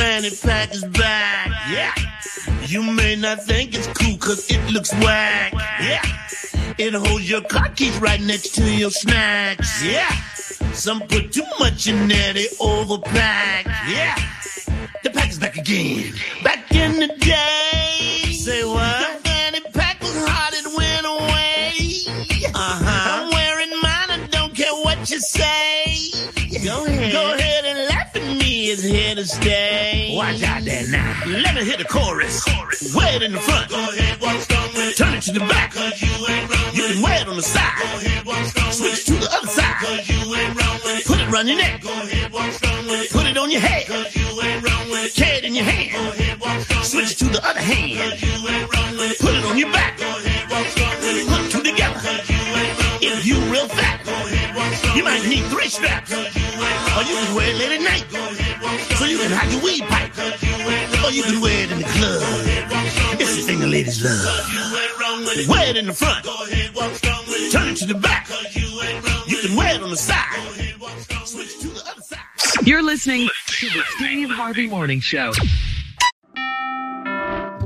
fanny pack is back. Yeah. You may not think it's cool cause it looks whack. Yeah. It holds your car keys right next to your snacks. Yeah. Some put too much in there, they overpack. Yeah. The pack is back again. Back in the day. Say what? The fanny pack was hot, it went away. Uh-huh. I'm wearing mine, I don't care what you say. Go ahead. Go ahead it's here to stay. Watch out there now. Let me hit the chorus. chorus. Way it in the front. Go ahead, walk with Turn it to the back. Cause you ain't wrong You can wear it on the side. Go ahead, walk strong Switch to the other side. Cause you ain't wrong it. Put it around your neck. Go ahead, walk it. Put it on your head. Cause you ain't wrong with it. Carry it in your hand. Go ahead, walk strong Switch to the other hand. Cause you ain't wrong with it. Put it on your back. Go ahead, walk it. Put two together. Cause you ain't wrong. If you real fat, go ahead, You might need three straps. Or you can wear it late at night. So you can hide your weed pipe. Or you can wear it in the club. It's the thing the ladies love. Wear it in the front. Turn it to the back. You can wear it on the side. Switch to the other side. You're listening to the Steve Harvey Morning Show.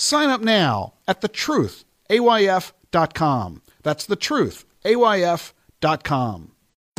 Sign up now at thetruthayf.com. That's thetruthayf.com.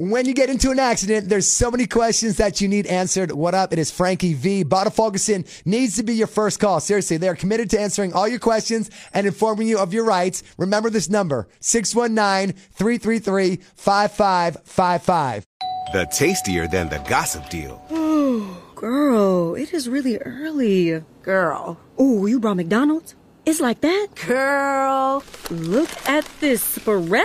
When you get into an accident, there's so many questions that you need answered. What up? It is Frankie V. Bada Ferguson needs to be your first call. Seriously, they are committed to answering all your questions and informing you of your rights. Remember this number, 619-333-5555. The tastier than the gossip deal. Ooh, girl, it is really early. Girl. Ooh, you brought McDonald's? It's like that? Girl, look at this spread.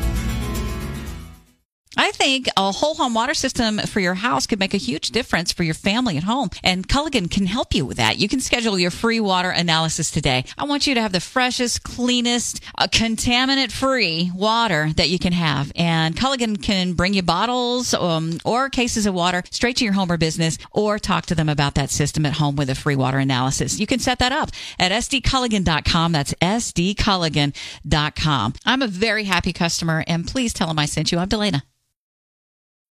Think a whole home water system for your house could make a huge difference for your family at home. And Culligan can help you with that. You can schedule your free water analysis today. I want you to have the freshest, cleanest, uh, contaminant free water that you can have. And Culligan can bring you bottles um, or cases of water straight to your home or business or talk to them about that system at home with a free water analysis. You can set that up at sdculligan.com. That's sdculligan.com. I'm a very happy customer and please tell them I sent you. I'm Delana.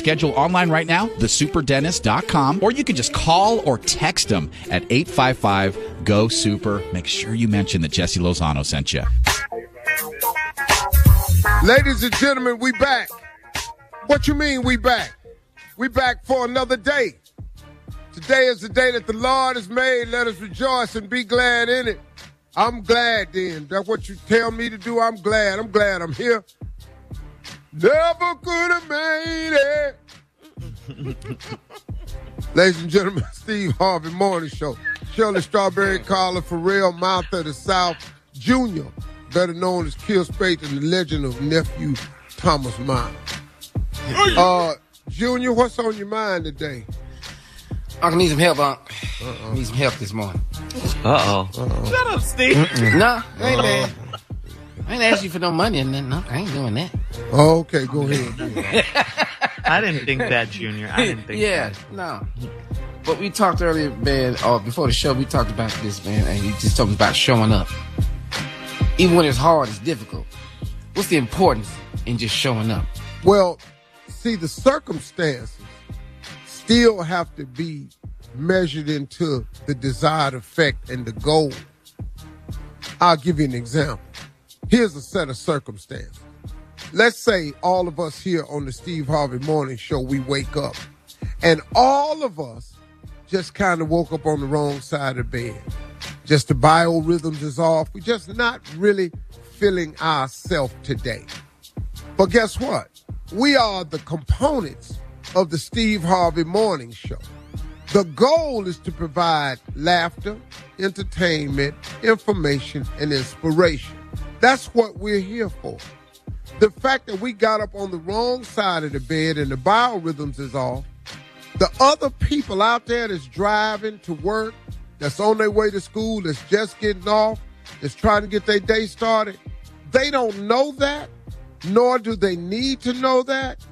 Schedule online right now, thesuperdentist.com, or you can just call or text them at 855 GO SUPER. Make sure you mention that Jesse Lozano sent you. Ladies and gentlemen, we back. What you mean we back? We back for another day. Today is the day that the Lord has made. Let us rejoice and be glad in it. I'm glad then. That's what you tell me to do. I'm glad. I'm glad I'm here. Never could have made it. Ladies and gentlemen, Steve Harvey Morning Show. Shirley Strawberry Carla Ferrell Martha the South Jr., better known as Kill Spade and the legend of nephew Thomas Miles. Uh, Junior, what's on your mind today? I can need some help, Unc. Uh-uh. Need some help this morning. Uh oh. Shut up, Steve. Nah, I ain't man. I ain't asked you for no money and nothing. No, I ain't doing that. Oh, okay, go ahead. I didn't think that, Junior. I didn't think yeah, that. no. But we talked earlier, man, or before the show, we talked about this, man, and you just talking about showing up. Even when it's hard, it's difficult. What's the importance in just showing up? Well, see, the circumstances still have to be measured into the desired effect and the goal. I'll give you an example. Here's a set of circumstances. Let's say all of us here on the Steve Harvey Morning Show, we wake up and all of us just kind of woke up on the wrong side of the bed. Just the biorhythms is off. We're just not really feeling ourselves today. But guess what? We are the components of the Steve Harvey Morning Show. The goal is to provide laughter, entertainment, information, and inspiration. That's what we're here for. The fact that we got up on the wrong side of the bed and the biorhythms is off, the other people out there that's driving to work, that's on their way to school, that's just getting off, that's trying to get their day started, they don't know that, nor do they need to know that.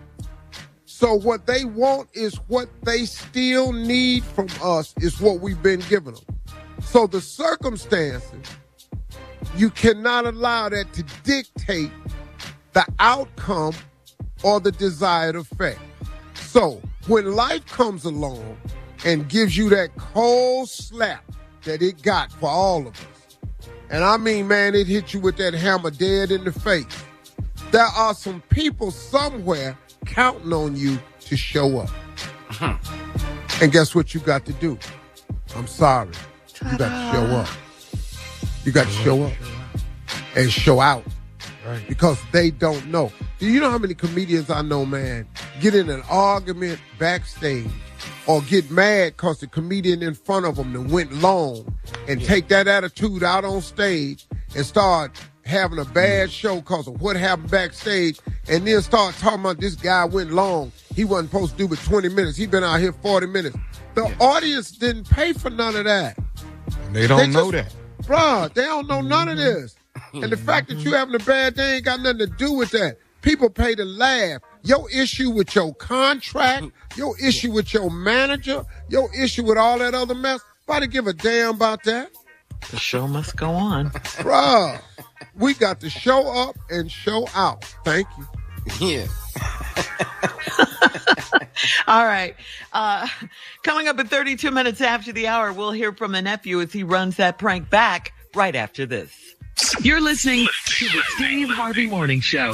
So what they want is what they still need from us is what we've been giving them. So the circumstances, you cannot allow that to dictate the outcome or the desired effect. So when life comes along and gives you that cold slap that it got for all of us, and I mean, man, it hit you with that hammer dead in the face. There are some people somewhere counting on you to show up. Uh-huh. And guess what you got to do? I'm sorry. You got to show up. You got to show up and show out because they don't know. Do you know how many comedians I know, man, get in an argument backstage or get mad because the comedian in front of them that went long and take that attitude out on stage and start having a bad mm. show because of what happened backstage and then start talking about this guy went long. He wasn't supposed to do but 20 minutes. He been out here 40 minutes. The audience didn't pay for none of that. They don't know that. Bruh, they don't know none of mm-hmm. this. And the fact that you having a bad day ain't got nothing to do with that. People pay to laugh. Your issue with your contract, your issue with your manager, your issue with all that other mess, nobody give a damn about that. The show must go on. Bruh, we got to show up and show out. Thank you. Yeah. All right. Uh, coming up at 32 minutes after the hour, we'll hear from a nephew as he runs that prank back right after this. You're listening to the Steve Harvey Morning Show.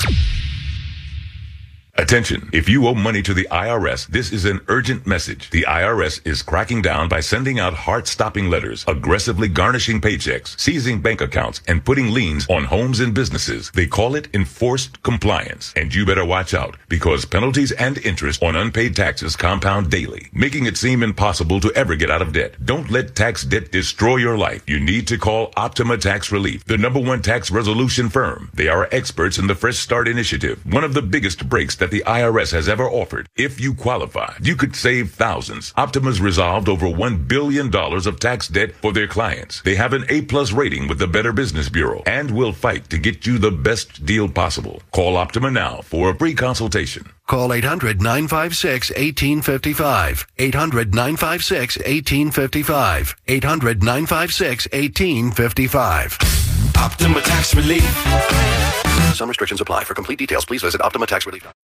Attention. If you owe money to the IRS, this is an urgent message. The IRS is cracking down by sending out heart-stopping letters, aggressively garnishing paychecks, seizing bank accounts, and putting liens on homes and businesses. They call it enforced compliance. And you better watch out because penalties and interest on unpaid taxes compound daily, making it seem impossible to ever get out of debt. Don't let tax debt destroy your life. You need to call Optima Tax Relief, the number one tax resolution firm. They are experts in the Fresh Start Initiative, one of the biggest breaks that the IRS has ever offered. If you qualify, you could save thousands. Optima's resolved over $1 billion of tax debt for their clients. They have an A-plus rating with the Better Business Bureau and will fight to get you the best deal possible. Call Optima now for a free consultation. Call 800 956 1855. 800 956 1855. 800 956 1855. Optima Tax Relief. Some restrictions apply. For complete details, please visit OptimaTaxRelief.com.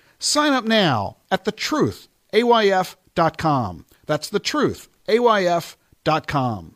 Sign up now at thetruthayf.com. That's thetruthayf.com.